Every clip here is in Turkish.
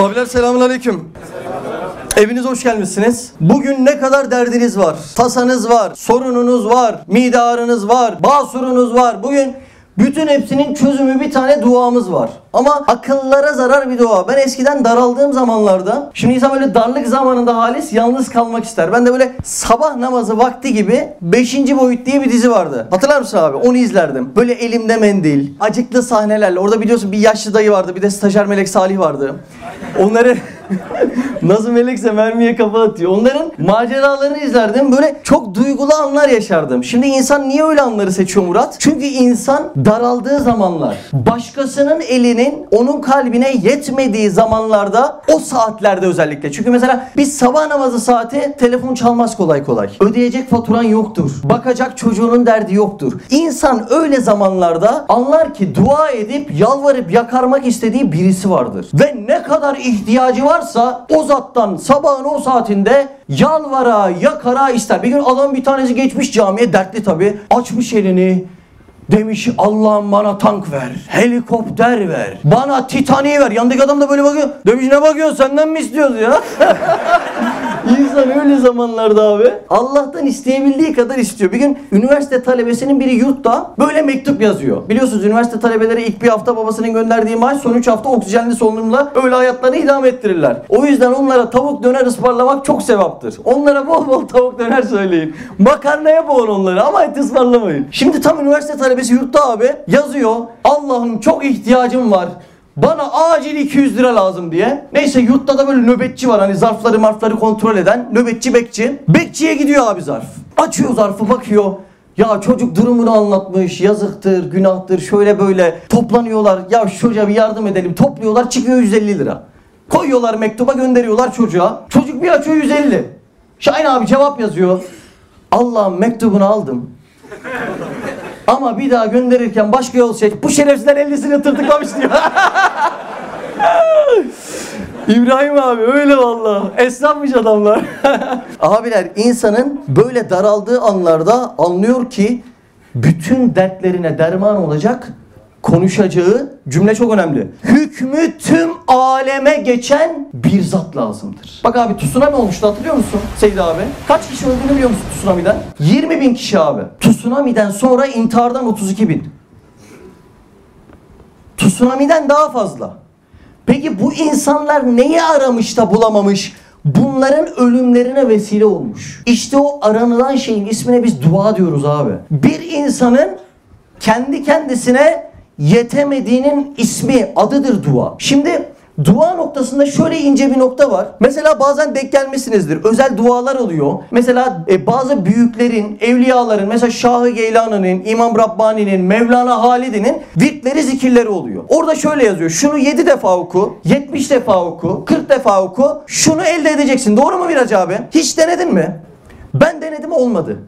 Abiler selamun aleyküm. Evinize hoş gelmişsiniz. Bugün ne kadar derdiniz var? Tasanız var, sorununuz var, mide ağrınız var, basurunuz var. Bugün bütün hepsinin çözümü bir tane duamız var. Ama akıllara zarar bir dua. Ben eskiden daraldığım zamanlarda, şimdi insan böyle darlık zamanında halis yalnız kalmak ister. Ben de böyle sabah namazı vakti gibi 5. boyut diye bir dizi vardı. Hatırlar mısın abi? Onu izlerdim. Böyle elimde mendil, acıklı sahnelerle. Orada biliyorsun bir yaşlı dayı vardı, bir de stajyer Melek Salih vardı. Onları nasıl melekse mermiye kafa atıyor. Onların maceralarını izlerdim. Böyle çok duygulu anlar yaşardım. Şimdi insan niye öyle anları seçiyor Murat? Çünkü insan daraldığı zamanlar, başkasının elinin onun kalbine yetmediği zamanlarda o saatlerde özellikle. Çünkü mesela biz sabah namazı saati telefon çalmaz kolay kolay. Ödeyecek faturan yoktur. Bakacak çocuğunun derdi yoktur. İnsan öyle zamanlarda anlar ki dua edip yalvarıp yakarmak istediği birisi vardır. Ve ne kadar ihtiyacı varsa o zattan sabahın o saatinde yalvara yakara ister. Bir gün adam bir tanesi geçmiş camiye dertli tabi. Açmış elini Demiş Allah'ım bana tank ver, helikopter ver, bana Titanic'i ver. Yanındaki adam da böyle bakıyor. Demiş ne bakıyorsun senden mi istiyoruz ya? İnsan öyle zamanlarda abi Allah'tan isteyebildiği kadar istiyor. Bir gün üniversite talebesinin biri yurtta böyle mektup yazıyor. Biliyorsunuz üniversite talebeleri ilk bir hafta babasının gönderdiği maaş son 3 hafta oksijenli solunumla öyle hayatlarını idame ettirirler. O yüzden onlara tavuk döner ısmarlamak çok sevaptır. Onlara bol bol tavuk döner söyleyin. Makarnaya boğun onları ama et ısmarlamayın. Şimdi tam üniversite talebesi yurtta abi yazıyor. Allah'ım çok ihtiyacım var. Bana acil 200 lira lazım diye. Neyse yurtta da böyle nöbetçi var hani zarfları marfları kontrol eden nöbetçi bekçi. Bekçiye gidiyor abi zarf. Açıyor zarfı bakıyor. Ya çocuk durumunu anlatmış. Yazıktır, günahtır, şöyle böyle. Toplanıyorlar. Ya çocuğa bir yardım edelim. Topluyorlar çıkıyor 150 lira. Koyuyorlar mektuba gönderiyorlar çocuğa. Çocuk bir açıyor 150. Şahin abi cevap yazıyor. Allah'ım mektubunu aldım. Ama bir daha gönderirken başka yol seç. Bu şerefsizden 50'sini tırtıklamış diyor. İbrahim abi öyle valla. Esnafmış adamlar. Abiler insanın böyle daraldığı anlarda anlıyor ki bütün dertlerine derman olacak konuşacağı cümle çok önemli. Hükmü tüm aleme geçen bir zat lazımdır. Bak abi tsunami olmuştu hatırlıyor musun Seydi abi? Kaç kişi öldüğünü biliyor musun tsunami'den? 20 bin kişi abi. Tsunami'den sonra intihardan 32 bin. Tsunami'den daha fazla. Peki bu insanlar neyi aramış da bulamamış? Bunların ölümlerine vesile olmuş. İşte o aranılan şeyin ismine biz dua diyoruz abi. Bir insanın kendi kendisine yetemediğinin ismi, adıdır dua. Şimdi Dua noktasında şöyle ince bir nokta var. Mesela bazen denk gelmişsinizdir. Özel dualar oluyor. Mesela e, bazı büyüklerin, evliyaların, mesela Şahı Geylani'nin, İmam Rabbani'nin, Mevlana Halidi'nin virtleri, zikirleri oluyor. Orada şöyle yazıyor. Şunu 7 defa oku, 70 defa oku, 40 defa oku. Şunu elde edeceksin. Doğru mu Miraç abi? Hiç denedin mi? Ben denedim olmadı.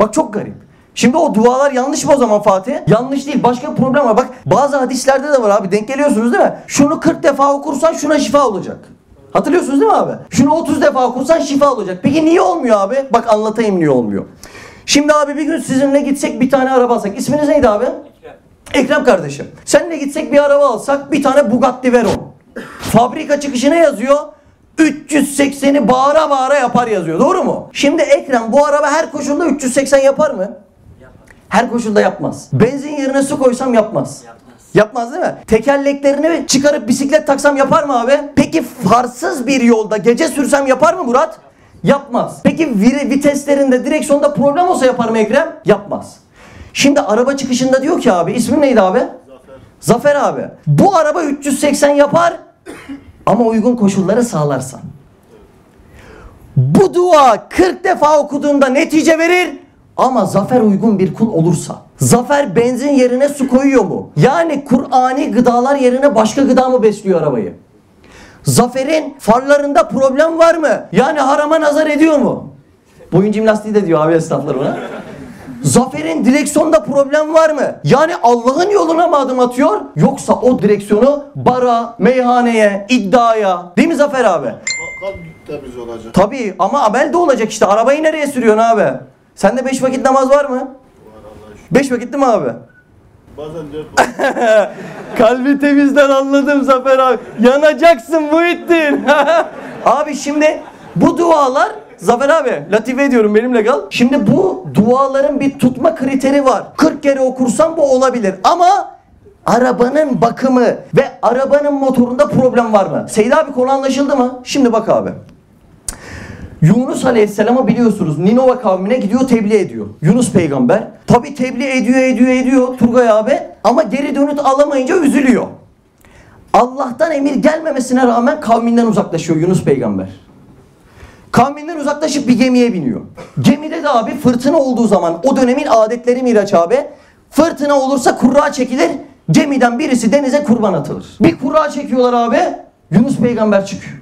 Bak çok garip. Şimdi o dualar yanlış mı o zaman Fatih? Yanlış değil. Başka bir problem var. Bak bazı hadislerde de var abi. Denk geliyorsunuz değil mi? Şunu 40 defa okursan şuna şifa olacak. Hatırlıyorsunuz değil mi abi? Şunu 30 defa okursan şifa olacak. Peki niye olmuyor abi? Bak anlatayım niye olmuyor. Şimdi abi bir gün sizinle gitsek bir tane araba alsak. İsminiz neydi abi? Ekrem. Ekrem kardeşim. Seninle gitsek bir araba alsak bir tane Bugatti Veyron. Fabrika çıkışına yazıyor. 380'i bağıra bağıra yapar yazıyor. Doğru mu? Şimdi Ekrem bu araba her koşulda 380 yapar mı? Her koşulda yapmaz. Benzin yerine su koysam yapmaz. Yapmaz. Yapmaz değil mi? Tekerleklerini çıkarıp bisiklet taksam yapar mı abi? Peki farsız bir yolda gece sürsem yapar mı Murat? Yapmaz. Peki viteslerinde direksiyonda problem olsa yapar mı Ekrem? Yapmaz. Şimdi araba çıkışında diyor ki abi ismin neydi abi? Zafer. Zafer abi. Bu araba 380 yapar ama uygun koşulları sağlarsan. Bu dua 40 defa okuduğunda netice verir ama zafer uygun bir kul olursa, zafer benzin yerine su koyuyor mu? Yani Kur'ani gıdalar yerine başka gıda mı besliyor arabayı? Zaferin farlarında problem var mı? Yani harama nazar ediyor mu? Boyun jimnastiği de diyor abi esnaflar ona. Zafer'in direksiyonda problem var mı? Yani Allah'ın yoluna mı adım atıyor? Yoksa o direksiyonu bara, meyhaneye, iddiaya. Değil mi Zafer abi? Temiz olacak. Tabii ama amel de olacak işte. Arabayı nereye sürüyorsun abi? Sende beş vakit namaz var mı? Var. Beş vakit değil mi abi? Bazen dört Kalbi temizden anladım Zafer abi. Yanacaksın Muhittin. abi şimdi bu dualar Zafer abi latife ediyorum benimle kal. Şimdi bu duaların bir tutma kriteri var. 40 kere okursan bu olabilir ama arabanın bakımı ve arabanın motorunda problem var mı? Seyit abi konu anlaşıldı mı? Şimdi bak abi. Yunus Aleyhisselam'ı biliyorsunuz Ninova kavmine gidiyor tebliğ ediyor. Yunus peygamber. Tabi tebliğ ediyor ediyor ediyor Turgay abi ama geri dönüt alamayınca üzülüyor. Allah'tan emir gelmemesine rağmen kavminden uzaklaşıyor Yunus peygamber. Kavminden uzaklaşıp bir gemiye biniyor. Gemide de abi fırtına olduğu zaman o dönemin adetleri Miraç abi. Fırtına olursa kurra çekilir. Gemiden birisi denize kurban atılır. Bir kurra çekiyorlar abi. Yunus peygamber çıkıyor.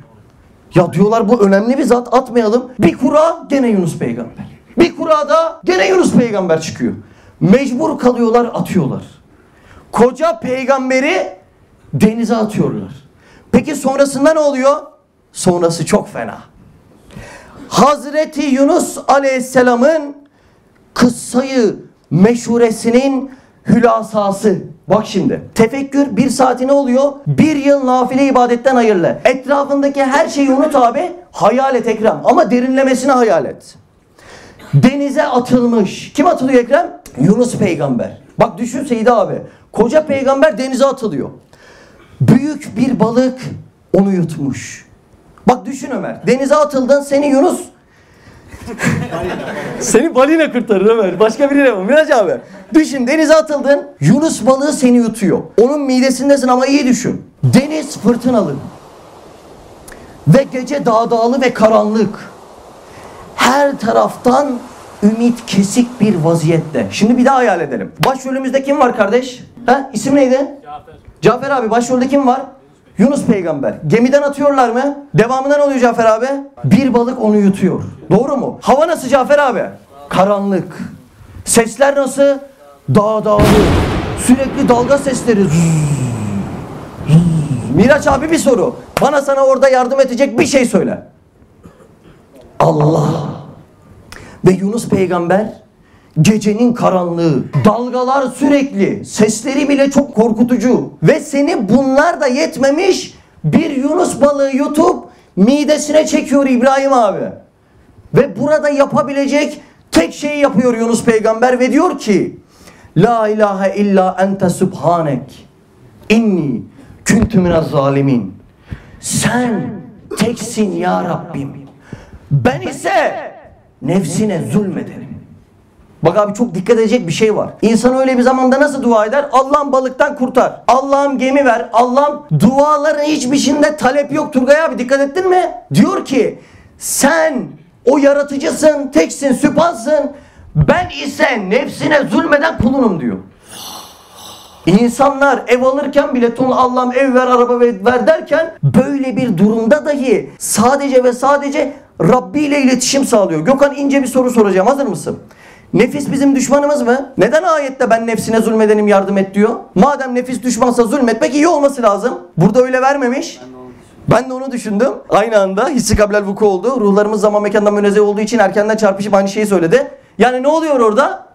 Ya diyorlar bu önemli bir zat atmayalım. Bir kura gene Yunus peygamber. Bir kura da gene Yunus peygamber çıkıyor. Mecbur kalıyorlar atıyorlar. Koca peygamberi denize atıyorlar. Peki sonrasında ne oluyor? Sonrası çok fena. Hazreti Yunus Aleyhisselam'ın kıssayı meşhuresinin hülasası. Bak şimdi. Tefekkür bir saati ne oluyor? Bir yıl nafile ibadetten hayırlı. Etrafındaki her şeyi unut abi. Hayal et Ekrem. Ama derinlemesine hayal et. Denize atılmış. Kim atılıyor Ekrem? Yunus peygamber. Bak düşün Seydi abi. Koca peygamber denize atılıyor. Büyük bir balık onu yutmuş. Bak düşün Ömer. Denize atıldın seni Yunus seni balina kurtarır Ömer. Başka biri mi? Miraç abi. Düşün denize atıldın. Yunus balığı seni yutuyor. Onun midesindesin ama iyi düşün. Deniz fırtınalı. Ve gece dağdağlı ve karanlık. Her taraftan ümit kesik bir vaziyette. Şimdi bir daha hayal edelim. Başrolümüzde kim var kardeş? Ha? İsim neydi? Cafer. Cafer abi başrolde kim var? Yunus peygamber. Gemiden atıyorlar mı? Devamında ne oluyor Cafer abi? Bir balık onu yutuyor. Doğru mu? Hava nasıl Cafer abi? Karanlık. Sesler nasıl? Dağ dağlı. Sürekli dalga sesleri. Miraç abi bir soru. Bana sana orada yardım edecek bir şey söyle. Allah. Ve Yunus peygamber gecenin karanlığı, dalgalar sürekli, sesleri bile çok korkutucu ve seni bunlar da yetmemiş bir Yunus balığı yutup midesine çekiyor İbrahim abi. Ve burada yapabilecek tek şeyi yapıyor Yunus peygamber ve diyor ki La ilahe illa ente subhanek inni küntü minez zalimin. Sen teksin ya Rabbim. Ben ise nefsine zulmedenim. Bak abi çok dikkat edecek bir şey var. İnsan öyle bir zamanda nasıl dua eder? Allah'ım balıktan kurtar. Allah'ım gemi ver. Allah'ım duaların hiçbir şeyinde talep yok Turgay abi dikkat ettin mi? Diyor ki sen o yaratıcısın, teksin, süpansın. Ben ise nefsine zulmeden kulunum diyor. İnsanlar ev alırken bile ton Allah'ım ev ver araba ver derken böyle bir durumda dahi sadece ve sadece Rabbi ile iletişim sağlıyor. Gökhan ince bir soru soracağım. Hazır mısın? Nefis bizim düşmanımız mı? Neden ayette ben nefsine zulmedenim yardım et diyor? Madem nefis düşmansa zulmetmek iyi olması lazım. Burada öyle vermemiş. Ben de onu düşündüm. Aynı anda hissi kablel vuku oldu. Ruhlarımız zaman mekandan münezzeh olduğu için erkenden çarpışıp aynı şeyi söyledi. Yani ne oluyor orada?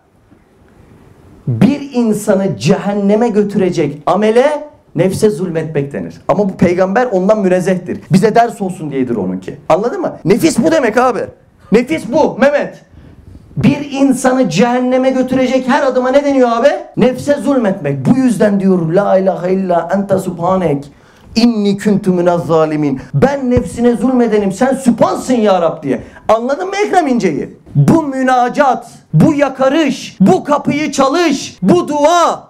bir insanı cehenneme götürecek amele nefse zulmetmek denir. Ama bu peygamber ondan münezzehtir. Bize ders olsun diyedir onunki. Anladın mı? Nefis bu demek abi. Nefis bu Mehmet. Bir insanı cehenneme götürecek her adıma ne deniyor abi? Nefse zulmetmek. Bu yüzden diyor la ilahe illa ente subhanek. İnni kuntu minez zalimin. Ben nefsine zulmedenim. Sen süpansın ya Rab diye. Anladın mı Ekrem İnce'yi? Bu münacat, bu yakarış, bu kapıyı çalış, bu dua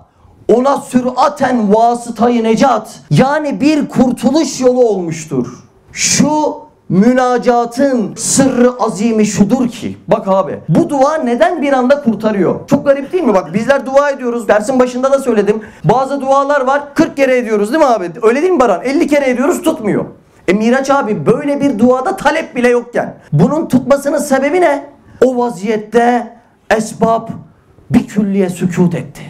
ona süraten vasıtayı necat yani bir kurtuluş yolu olmuştur. Şu münacatın sırrı azimi şudur ki bak abi bu dua neden bir anda kurtarıyor? Çok garip değil mi? Bak bizler dua ediyoruz. Dersin başında da söyledim. Bazı dualar var 40 kere ediyoruz değil mi abi? Öyle değil mi Baran? 50 kere ediyoruz tutmuyor. E Miraç abi böyle bir duada talep bile yokken bunun tutmasının sebebi ne? O vaziyette esbab bir külliye sükut etti.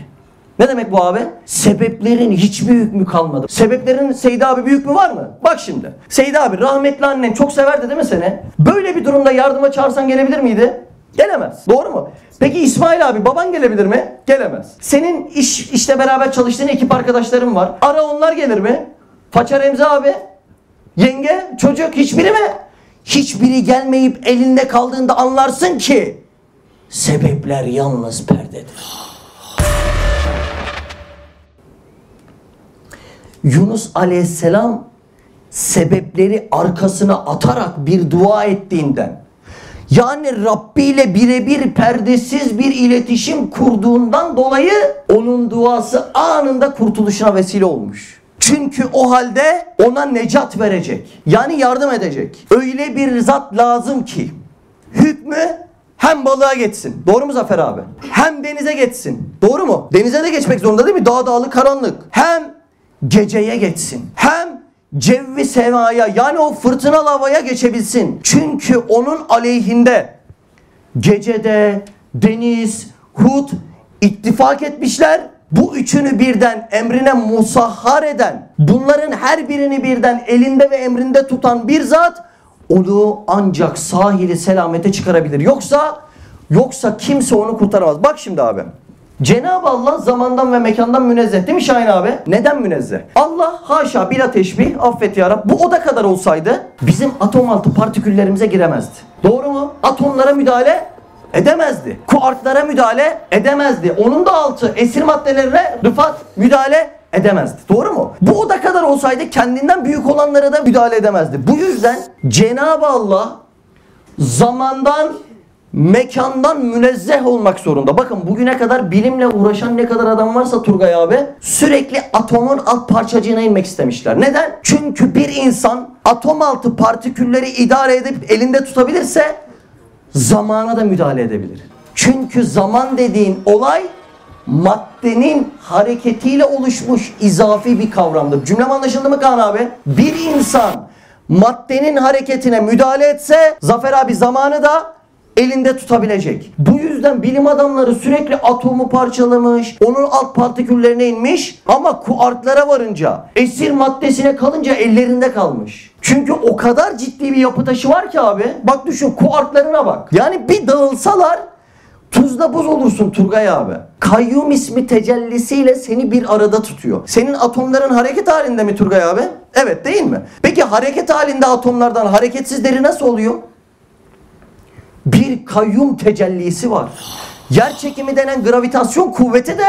Ne demek bu abi? Sebeplerin hiçbir hükmü kalmadı. Sebeplerin Seydi abi bir hükmü var mı? Bak şimdi. Seydi abi rahmetli annen çok severdi değil mi seni? Böyle bir durumda yardıma çağırsan gelebilir miydi? Gelemez. Doğru mu? Peki İsmail abi baban gelebilir mi? Gelemez. Senin iş işte beraber çalıştığın ekip arkadaşların var. Ara onlar gelir mi? Faça Remzi abi, yenge, çocuk hiçbiri mi? Hiçbiri gelmeyip elinde kaldığında anlarsın ki sebepler yalnız perdedir. Yunus aleyhisselam sebepleri arkasına atarak bir dua ettiğinden yani Rabbi ile birebir perdesiz bir iletişim kurduğundan dolayı onun duası anında kurtuluşuna vesile olmuş. Çünkü o halde ona necat verecek. Yani yardım edecek. Öyle bir zat lazım ki hükmü hem balığa geçsin. Doğru mu Zafer abi? Hem denize geçsin. Doğru mu? Denize de geçmek zorunda değil mi? Dağ dağlı karanlık. Hem geceye geçsin. Hem cevvi semaya yani o fırtınalı havaya geçebilsin. Çünkü onun aleyhinde gecede deniz, hut ittifak etmişler. Bu üçünü birden emrine musahhar eden, bunların her birini birden elinde ve emrinde tutan bir zat onu ancak sahili selamete çıkarabilir. Yoksa yoksa kimse onu kurtaramaz. Bak şimdi abi. Cenab-ı Allah zamandan ve mekandan münezzeh değil mi Şahin abi? Neden münezzeh? Allah haşa bila teşbih affet ya Rab. Bu oda kadar olsaydı bizim atom altı partiküllerimize giremezdi. Doğru mu? Atomlara müdahale edemezdi. Kuarklara müdahale edemezdi. Onun da altı esir maddelerine Rıfat müdahale edemezdi. Doğru mu? Bu oda kadar olsaydı kendinden büyük olanlara da müdahale edemezdi. Bu yüzden Cenab-ı Allah zamandan mekandan münezzeh olmak zorunda. Bakın bugüne kadar bilimle uğraşan ne kadar adam varsa Turgay abi sürekli atomun alt parçacığına inmek istemişler. Neden? Çünkü bir insan atom altı partikülleri idare edip elinde tutabilirse zamana da müdahale edebilir. Çünkü zaman dediğin olay maddenin hareketiyle oluşmuş izafi bir kavramdır. Cümlem anlaşıldı mı Kaan abi? Bir insan maddenin hareketine müdahale etse Zafer abi zamanı da elinde tutabilecek. Bu yüzden bilim adamları sürekli atomu parçalamış, onun alt partiküllerine inmiş ama kuarklara varınca, esir maddesine kalınca ellerinde kalmış. Çünkü o kadar ciddi bir yapı taşı var ki abi. Bak düşün kuarklarına bak. Yani bir dağılsalar Tuzla buz olursun Turgay abi. Kayyum ismi tecellisiyle seni bir arada tutuyor. Senin atomların hareket halinde mi Turgay abi? Evet değil mi? Peki hareket halinde atomlardan hareketsizleri nasıl oluyor? Bir kayyum tecellisi var. Yer çekimi denen gravitasyon kuvveti de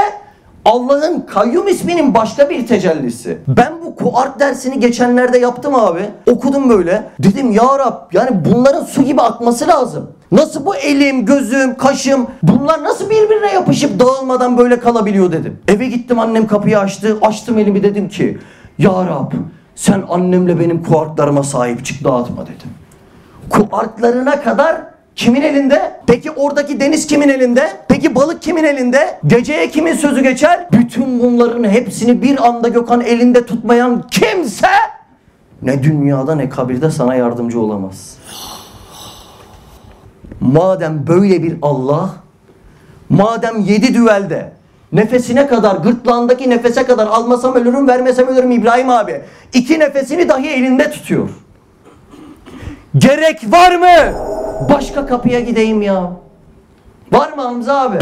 Allah'ın kayyum isminin başka bir tecellisi. Ben bu kuart dersini geçenlerde yaptım abi. Okudum böyle. Dedim ya Rab yani bunların su gibi akması lazım. Nasıl bu elim, gözüm, kaşım bunlar nasıl birbirine yapışıp dağılmadan böyle kalabiliyor dedim. Eve gittim annem kapıyı açtı. Açtım elimi dedim ki Ya Rab sen annemle benim kuarklarıma sahip çık dağıtma dedim. Kuarklarına kadar Kimin elinde? Peki oradaki deniz kimin elinde? Peki balık kimin elinde? Geceye kimin sözü geçer? Bütün bunların hepsini bir anda Gökhan elinde tutmayan kimse ne dünyada ne kabirde sana yardımcı olamaz. Madem böyle bir Allah, madem yedi düvelde nefesine kadar, gırtlağındaki nefese kadar almasam ölürüm, vermesem ölürüm İbrahim abi. İki nefesini dahi elinde tutuyor. Gerek var mı? Başka kapıya gideyim ya. Var mı Hamza abi?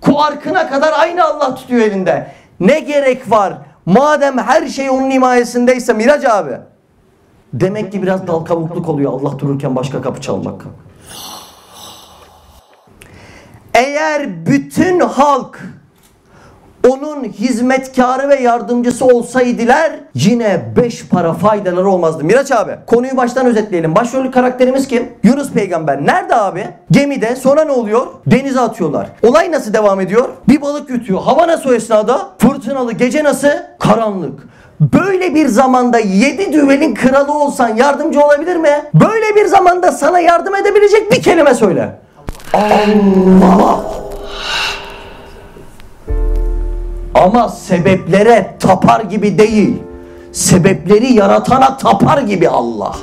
Kuarkına kadar aynı Allah tutuyor elinde. Ne gerek var? Madem her şey onun himayesindeyse Miraç abi. Demek ki biraz dal kavukluk oluyor Allah dururken başka kapı çalmak. Eğer bütün halk onun hizmetkarı ve yardımcısı olsaydılar yine beş para faydaları olmazdı. Miraç abi konuyu baştan özetleyelim. Başrol karakterimiz kim? Yunus peygamber. Nerede abi? Gemide. Sonra ne oluyor? Denize atıyorlar. Olay nasıl devam ediyor? Bir balık yutuyor. Hava nasıl o esnada? Fırtınalı. Gece nasıl? Karanlık. Böyle bir zamanda yedi düvelin kralı olsan yardımcı olabilir mi? Böyle bir zamanda sana yardım edebilecek bir kelime söyle. Allah. Ama sebeplere tapar gibi değil. Sebepleri yaratana tapar gibi Allah.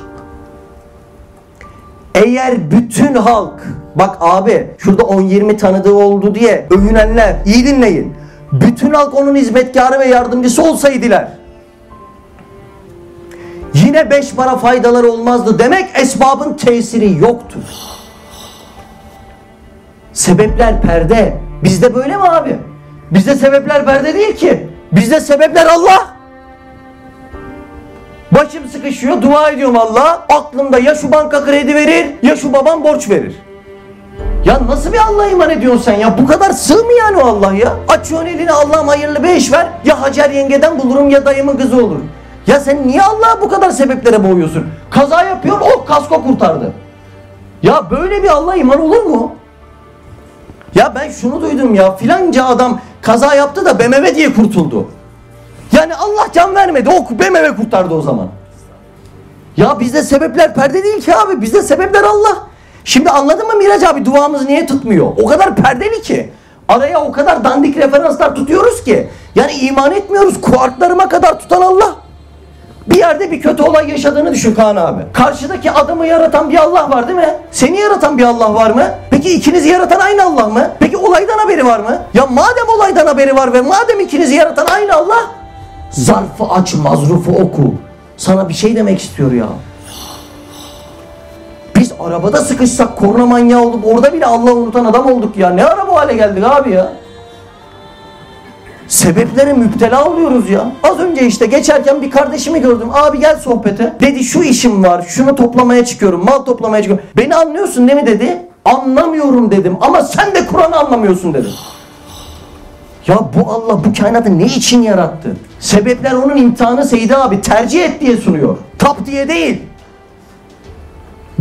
Eğer bütün halk bak abi şurada 10-20 tanıdığı oldu diye övünenler iyi dinleyin. Bütün halk onun hizmetkarı ve yardımcısı olsaydılar yine beş para faydaları olmazdı. Demek esbabın tesiri yoktur. Sebepler perde. Bizde böyle mi abi? Bizde sebepler perde değil ki. Bizde sebepler Allah. Başım sıkışıyor, dua ediyorum Allah. Aklımda ya şu banka kredi verir, ya şu babam borç verir. Ya nasıl bir Allah'a iman ediyorsun sen ya? Bu kadar sığ mı yani o Allah ya? Açıyorsun elini Allah'ım hayırlı bir iş ver. Ya Hacer yengeden bulurum ya dayımın kızı olur. Ya sen niye Allah'a bu kadar sebeplere boğuyorsun? Kaza yapıyorsun, o kasko kurtardı. Ya böyle bir Allah'a iman olur mu? Ya ben şunu duydum ya filanca adam kaza yaptı da BMW diye kurtuldu. Yani Allah can vermedi o BMW kurtardı o zaman. Ya bizde sebepler perde değil ki abi bizde sebepler Allah. Şimdi anladın mı Miraç abi duamız niye tutmuyor? O kadar perdeli ki. Araya o kadar dandik referanslar tutuyoruz ki. Yani iman etmiyoruz kuarklarıma kadar tutan Allah. Bir yerde bir kötü olay yaşadığını düşün Kaan abi. Karşıdaki adamı yaratan bir Allah var değil mi? Seni yaratan bir Allah var mı? Peki ikinizi yaratan aynı Allah mı? Peki olaydan haberi var mı? Ya madem olaydan haberi var ve madem ikinizi yaratan aynı Allah zarfı aç mazrufu oku. Sana bir şey demek istiyor ya. Biz arabada sıkışsak korna manyağı olup orada bile Allah'ı unutan adam olduk ya. Ne ara bu hale geldik abi ya? Sebeplere müptela oluyoruz ya. Az önce işte geçerken bir kardeşimi gördüm. Abi gel sohbete. Dedi şu işim var. Şunu toplamaya çıkıyorum. Mal toplamaya çıkıyorum. Beni anlıyorsun değil mi dedi. Anlamıyorum dedim. Ama sen de Kur'an'ı anlamıyorsun dedim. Ya bu Allah bu kainatı ne için yarattı? Sebepler onun imtihanı Seydi abi tercih et diye sunuyor. Tap diye değil.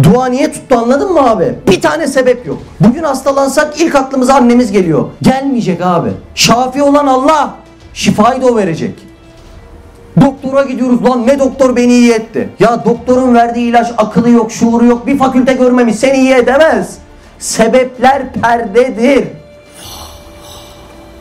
Dua niye tuttu anladın mı abi? Bir tane sebep yok. Bugün hastalansak ilk aklımıza annemiz geliyor. Gelmeyecek abi. Şafi olan Allah. Şifayı da o verecek. Doktora gidiyoruz lan ne doktor beni iyi etti. Ya doktorun verdiği ilaç akıllı yok, şuuru yok. Bir fakülte görmemiş seni iyi edemez. Sebepler perdedir.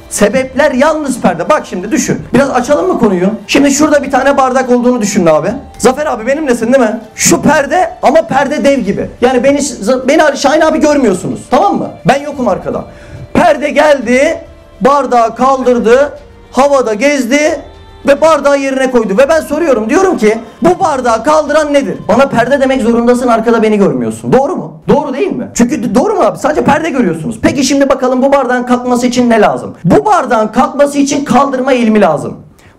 Sebepler yalnız perde. Bak şimdi düşün. Biraz açalım mı konuyu? Şimdi şurada bir tane bardak olduğunu düşün abi. Zafer abi benimlesin değil mi? Şu perde ama perde dev gibi. Yani beni beni Şahin abi görmüyorsunuz. Tamam mı? Ben yokum arkada. Perde geldi, bardağı kaldırdı, havada gezdi ve bardağı yerine koydu. Ve ben soruyorum diyorum ki bu bardağı kaldıran nedir? Bana perde demek zorundasın arkada beni görmüyorsun. Doğru mu? Doğru değil mi? Çünkü doğru mu abi? Sadece perde görüyorsunuz. Peki şimdi bakalım bu bardağın kalkması için ne lazım? Bu bardağın kalkması için kaldırma ilmi lazım.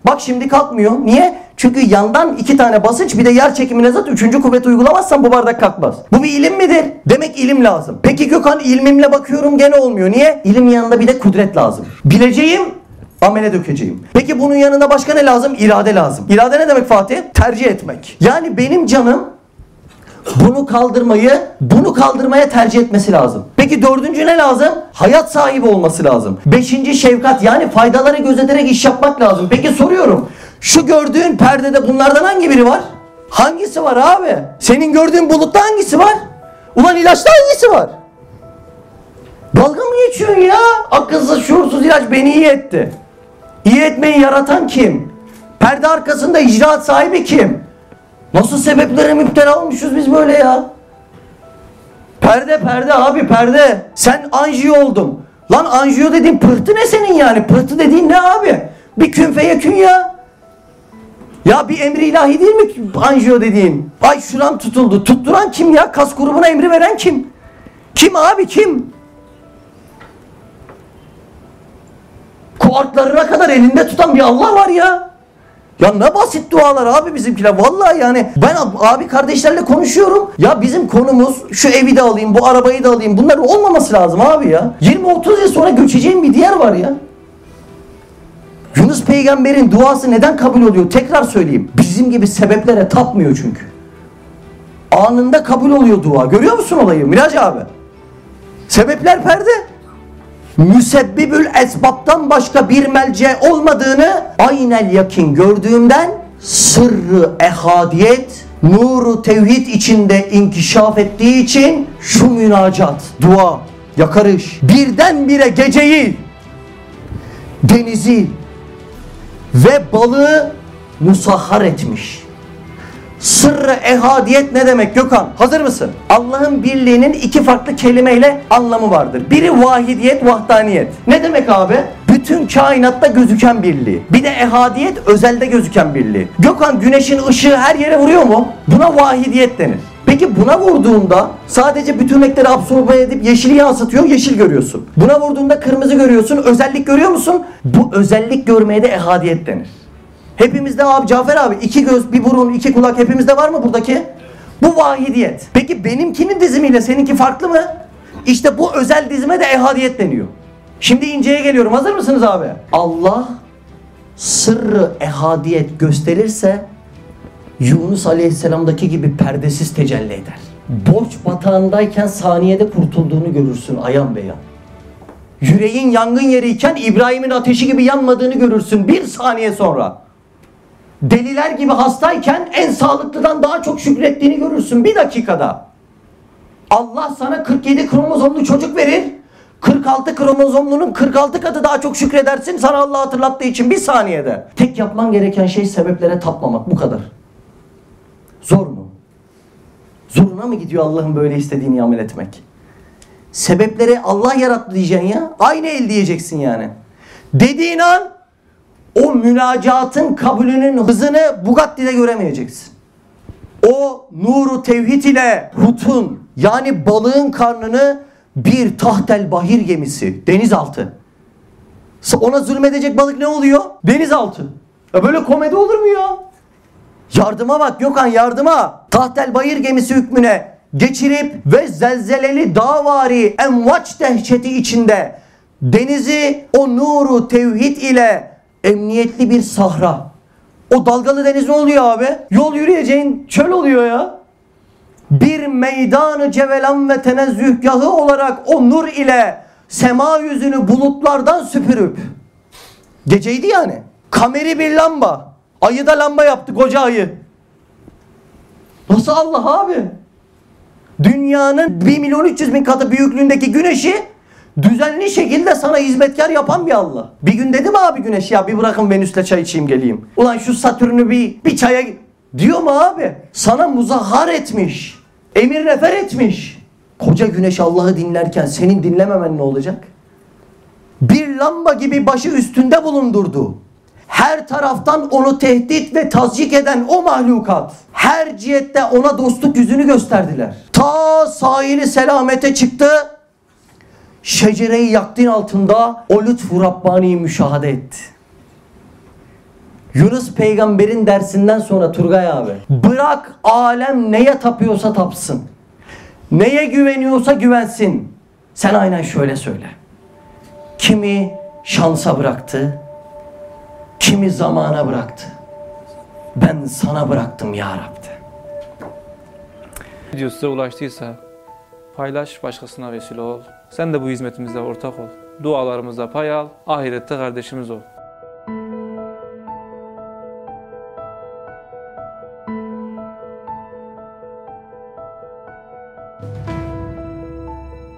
Bak şimdi kalkmıyor. Niye? Çünkü yandan iki tane basınç bir de yer çekimine zat üçüncü kuvvet uygulamazsan bu bardak kalkmaz. Bu bir ilim midir? Demek ilim lazım. Peki Gökhan ilmimle bakıyorum gene olmuyor. Niye? İlim yanında bir de kudret lazım. Bileceğim amele dökeceğim. Peki bunun yanında başka ne lazım? İrade lazım. İrade ne demek Fatih? Tercih etmek. Yani benim canım bunu kaldırmayı, bunu kaldırmaya tercih etmesi lazım. Peki dördüncü ne lazım? Hayat sahibi olması lazım. Beşinci şefkat yani faydaları gözeterek iş yapmak lazım. Peki soruyorum. Şu gördüğün perdede bunlardan hangi biri var? Hangisi var abi? Senin gördüğün bulutta hangisi var? Ulan ilaçta hangisi var? Dalga mı geçiyorsun ya? Akılsız şuursuz ilaç beni iyi etti. İyi etmeyi yaratan kim? Perde arkasında icraat sahibi kim? Nasıl sebeplere müptela olmuşuz biz böyle ya? Perde perde abi perde. Sen anjiyo oldum. Lan anjiyo dediğin pıhtı ne senin yani? Pıhtı dediğin ne abi? Bir kün feyekün ya. Ya bir emri ilahi değil mi anjiyo dediğin? Ay şuram tutuldu. Tutturan kim ya? Kas grubuna emri veren kim? Kim abi kim? Kuartlarına kadar elinde tutan bir Allah var ya. Ya ne basit dualar abi bizimkiler. Vallahi yani ben abi kardeşlerle konuşuyorum. Ya bizim konumuz şu evi de alayım, bu arabayı da alayım. Bunların olmaması lazım abi ya. 20-30 yıl sonra göçeceğim bir diğer var ya. Yunus peygamberin duası neden kabul oluyor? Tekrar söyleyeyim. Bizim gibi sebeplere tapmıyor çünkü. Anında kabul oluyor dua. Görüyor musun olayı Miraç abi? Sebepler perde müsebbibül esbaptan başka bir melce olmadığını aynel yakin gördüğümden sırrı ehadiyet nuru tevhid içinde inkişaf ettiği için şu münacat, dua, yakarış birdenbire geceyi denizi ve balığı musahhar etmiş. Sırrı ehadiyet ne demek Gökhan? Hazır mısın? Allah'ın birliğinin iki farklı kelimeyle anlamı vardır. Biri vahidiyet, vahdaniyet. Ne demek abi? Bütün kainatta gözüken birliği. Bir de ehadiyet özelde gözüken birliği. Gökhan güneşin ışığı her yere vuruyor mu? Buna vahidiyet denir. Peki buna vurduğunda sadece bütün renkleri absorbe edip yeşili yansıtıyor, yeşil görüyorsun. Buna vurduğunda kırmızı görüyorsun, özellik görüyor musun? Bu özellik görmeye de ehadiyet denir. Hepimizde abi Cafer abi iki göz, bir burun, iki kulak hepimizde var mı buradaki? Bu vahidiyet. Peki benimkinin dizimiyle seninki farklı mı? İşte bu özel dizime de ehadiyet deniyor. Şimdi inceye geliyorum. Hazır mısınız abi? Allah sırrı ehadiyet gösterirse Yunus Aleyhisselam'daki gibi perdesiz tecelli eder. Borç batağındayken saniyede kurtulduğunu görürsün ayan beyan. Yüreğin yangın yeriyken İbrahim'in ateşi gibi yanmadığını görürsün bir saniye sonra. Deliler gibi hastayken en sağlıklıdan daha çok şükrettiğini görürsün bir dakikada. Allah sana 47 kromozomlu çocuk verir. 46 kromozomlunun 46 katı daha çok şükredersin sana Allah hatırlattığı için bir saniyede. Tek yapman gereken şey sebeplere tapmamak bu kadar. Zor mu? Zoruna mı gidiyor Allah'ın böyle istediğini amel etmek? Sebepleri Allah yarattı diyeceksin ya. Aynı el diyeceksin yani. Dediğin an o münacatın kabulünün hızını Bugatti'de göremeyeceksin. O nuru tevhid ile hutun yani balığın karnını bir tahtel bahir gemisi denizaltı. Ona zulmedecek balık ne oluyor? Denizaltı. Ya böyle komedi olur mu ya? Yardıma bak Gökhan yardıma. Tahtel bayır gemisi hükmüne geçirip ve zelzeleli dağvari envaç dehşeti içinde denizi o nuru tevhid ile emniyetli bir sahra. O dalgalı deniz ne oluyor abi? Yol yürüyeceğin çöl oluyor ya. Bir meydanı cevelan ve tenezzühgahı olarak o nur ile sema yüzünü bulutlardan süpürüp geceydi yani. Kameri bir lamba. Ayı da lamba yaptı koca ayı. Nasıl Allah abi? Dünyanın 1 milyon 300 bin katı büyüklüğündeki güneşi düzenli şekilde sana hizmetkar yapan bir Allah. Bir gün dedi mi abi güneş ya bir bırakın Venüs'le çay içeyim geleyim. Ulan şu Satürn'ü bir, bir çaya diyor mu abi? Sana muzahhar etmiş. Emir nefer etmiş. Koca güneş Allah'ı dinlerken senin dinlememen ne olacak? Bir lamba gibi başı üstünde bulundurdu. Her taraftan onu tehdit ve tazyik eden o mahlukat. Her cihette ona dostluk yüzünü gösterdiler. Ta sahili selamete çıktı. Şecereyi yaktin altında o lütfu Rabbani'yi müşahede etti. Yunus peygamberin dersinden sonra Turgay abi bırak alem neye tapıyorsa tapsın. Neye güveniyorsa güvensin. Sen aynen şöyle söyle. Kimi şansa bıraktı, kimi zamana bıraktı. Ben sana bıraktım ya Rabbi. Video size ulaştıysa paylaş başkasına vesile ol. Sen de bu hizmetimizde ortak ol. Dualarımızda pay al. Ahirette kardeşimiz ol.